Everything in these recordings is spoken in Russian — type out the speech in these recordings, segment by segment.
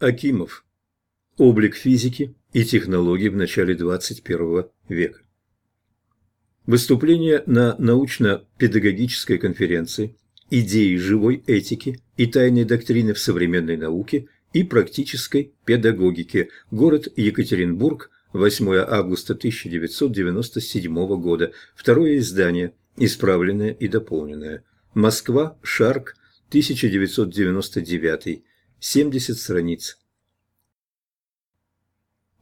Акимов. Облик физики и технологий в начале 21 века. Выступление на научно-педагогической конференции «Идеи живой этики и тайной доктрины в современной науке и практической педагогике. Город Екатеринбург, 8 августа 1997 года. Второе издание, исправленное и дополненное. Москва, Шарк, 1999. 70 страниц.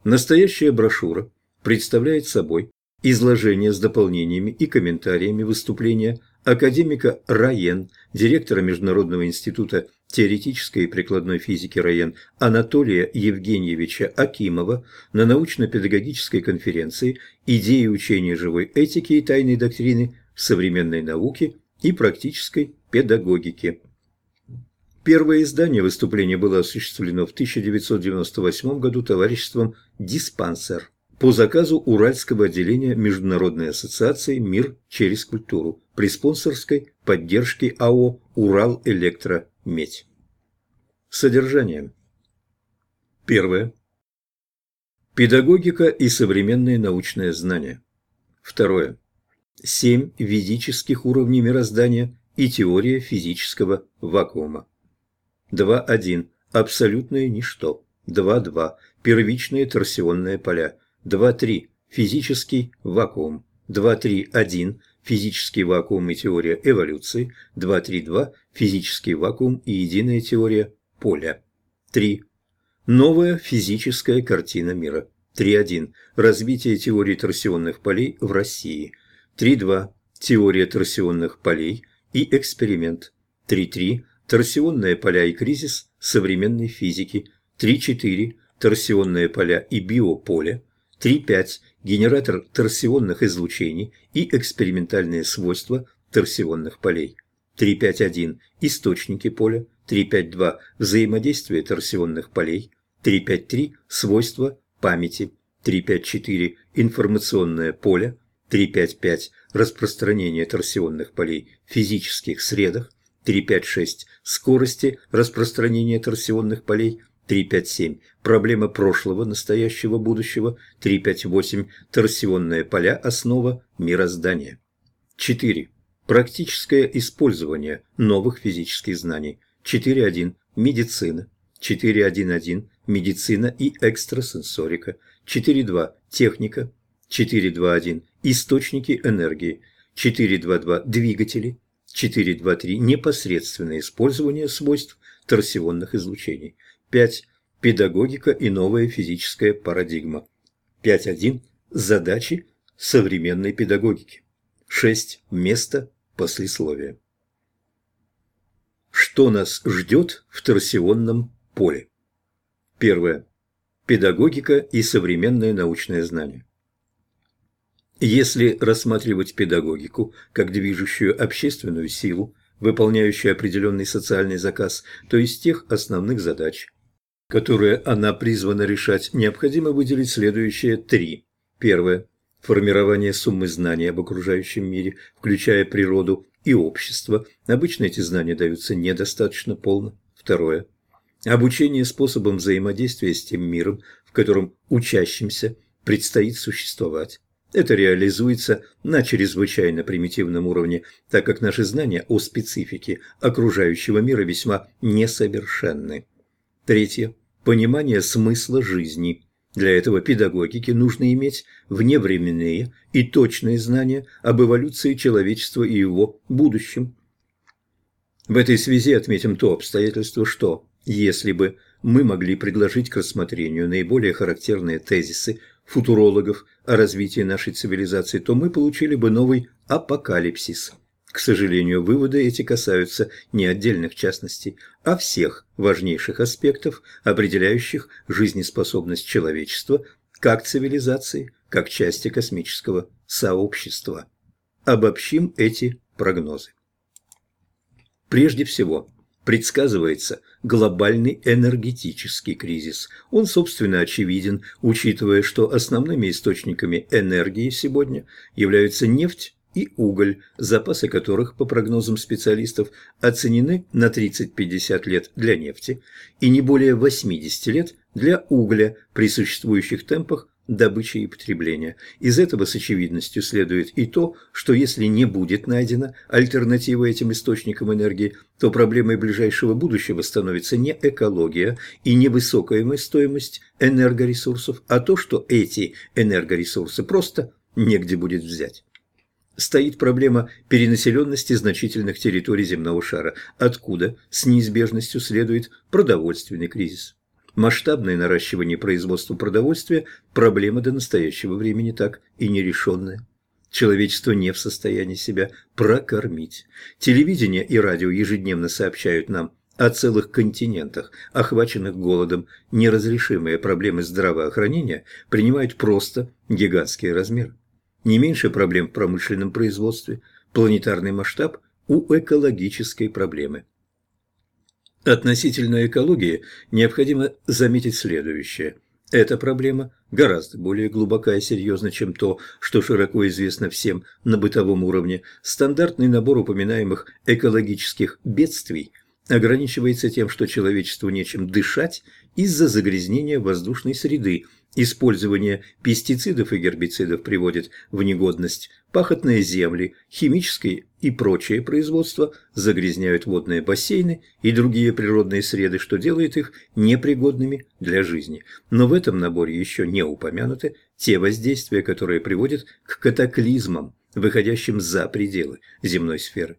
Настоящая брошюра представляет собой изложение с дополнениями и комментариями выступления академика Раен, директора Международного института теоретической и прикладной физики Раен Анатолия Евгеньевича Акимова на научно-педагогической конференции «Идеи учения живой этики и тайной доктрины в современной науке и практической педагогике». Первое издание выступления было осуществлено в 1998 году товариществом «Диспансер» по заказу Уральского отделения Международной ассоциации «Мир через культуру» при спонсорской поддержке АО «Урал-Электромедь». Содержание. Первое. Педагогика и современные научные знания. Второе. Семь ведических уровней мироздания и теория физического вакуума. 2.1. Абсолютное ничто. 2.2. Первичные торсионные поля. 2.3. Физический вакуум. 2.3.1. Физический вакуум и теория эволюции. 2.3.2. Физический вакуум и единая теория поля. 3. Новая физическая картина мира. 3.1. Развитие теории торсионных полей в России. 3.2. Теория торсионных полей и эксперимент. 3.3. Торсионные поля и кризис современной физики. 3.4. Торсионные поля и биополе. 3.5. Генератор торсионных излучений и экспериментальные свойства торсионных полей. 3.5.1. Источники поля. 3.5.2. Взаимодействие торсионных полей. 3.5.3. Свойства памяти. 3.5.4. Информационное поле. 3.5.5. Распространение торсионных полей в физических средах. 3.5.6. Скорости распространения торсионных полей. 3.5.7. Проблема прошлого, настоящего, будущего. 3.5.8. Торсионные поля – основа мироздания. 4. Практическое использование новых физических знаний. 4.1. Медицина. 4.1.1. Медицина и экстрасенсорика. 4.2. Техника. 4.2.1. Источники энергии. 4.2.2. Двигатели. 4.2.3. Непосредственное использование свойств торсионных излучений. 5. Педагогика и новая физическая парадигма. 5.1. Задачи современной педагогики. 6. Место послесловия. Что нас ждет в торсионном поле? Первое. Педагогика и современное научное знание. Если рассматривать педагогику как движущую общественную силу, выполняющую определенный социальный заказ, то из тех основных задач, которые она призвана решать, необходимо выделить следующие три. Первое. Формирование суммы знаний об окружающем мире, включая природу и общество. Обычно эти знания даются недостаточно полно. Второе. Обучение способом взаимодействия с тем миром, в котором учащимся предстоит существовать. Это реализуется на чрезвычайно примитивном уровне, так как наши знания о специфике окружающего мира весьма несовершенны. Третье. Понимание смысла жизни. Для этого педагогике нужно иметь вневременные и точные знания об эволюции человечества и его будущем. В этой связи отметим то обстоятельство, что, если бы мы могли предложить к рассмотрению наиболее характерные тезисы футурологов о развитии нашей цивилизации, то мы получили бы новый апокалипсис. К сожалению, выводы эти касаются не отдельных частностей, а всех важнейших аспектов, определяющих жизнеспособность человечества как цивилизации, как части космического сообщества. Обобщим эти прогнозы. Прежде всего, предсказывается глобальный энергетический кризис. Он, собственно, очевиден, учитывая, что основными источниками энергии сегодня являются нефть, и уголь, запасы которых, по прогнозам специалистов, оценены на 30-50 лет для нефти и не более 80 лет для угля при существующих темпах добычи и потребления. Из этого с очевидностью следует и то, что если не будет найдена альтернатива этим источникам энергии, то проблемой ближайшего будущего становится не экология и не высокая стоимость энергоресурсов, а то, что эти энергоресурсы просто негде будет взять. Стоит проблема перенаселенности значительных территорий земного шара, откуда с неизбежностью следует продовольственный кризис. Масштабное наращивание производства продовольствия – проблема до настоящего времени так и нерешенная. Человечество не в состоянии себя прокормить. Телевидение и радио ежедневно сообщают нам о целых континентах, охваченных голодом. Неразрешимые проблемы здравоохранения принимают просто гигантские размеры. Не меньше проблем в промышленном производстве, планетарный масштаб у экологической проблемы. Относительно экологии необходимо заметить следующее. Эта проблема гораздо более глубока и серьезна, чем то, что широко известно всем на бытовом уровне. Стандартный набор упоминаемых экологических бедствий ограничивается тем, что человечеству нечем дышать из-за загрязнения воздушной среды – Использование пестицидов и гербицидов приводит в негодность пахотные земли, химическое и прочее производство загрязняют водные бассейны и другие природные среды, что делает их непригодными для жизни. Но в этом наборе еще не упомянуты те воздействия, которые приводят к катаклизмам, выходящим за пределы земной сферы.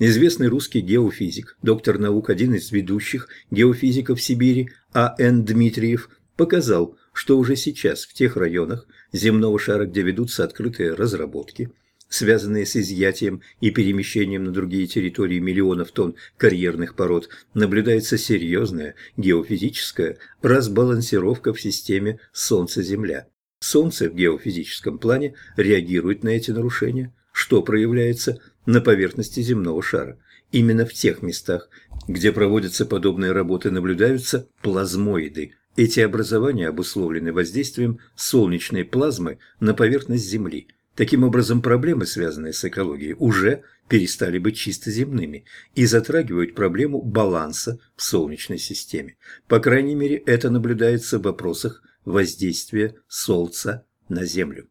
Известный русский геофизик, доктор наук, один из ведущих геофизиков Сибири А.Н. Дмитриев, показал, что уже сейчас в тех районах земного шара, где ведутся открытые разработки, связанные с изъятием и перемещением на другие территории миллионов тонн карьерных пород, наблюдается серьезная геофизическая разбалансировка в системе Солнце-Земля. Солнце в геофизическом плане реагирует на эти нарушения, что проявляется на поверхности земного шара. Именно в тех местах, где проводятся подобные работы, наблюдаются плазмоиды – эти образования обусловлены воздействием солнечной плазмы на поверхность Земли. Таким образом, проблемы, связанные с экологией, уже перестали быть чисто земными и затрагивают проблему баланса в Солнечной системе. По крайней мере, это наблюдается в вопросах воздействия Солнца на Землю.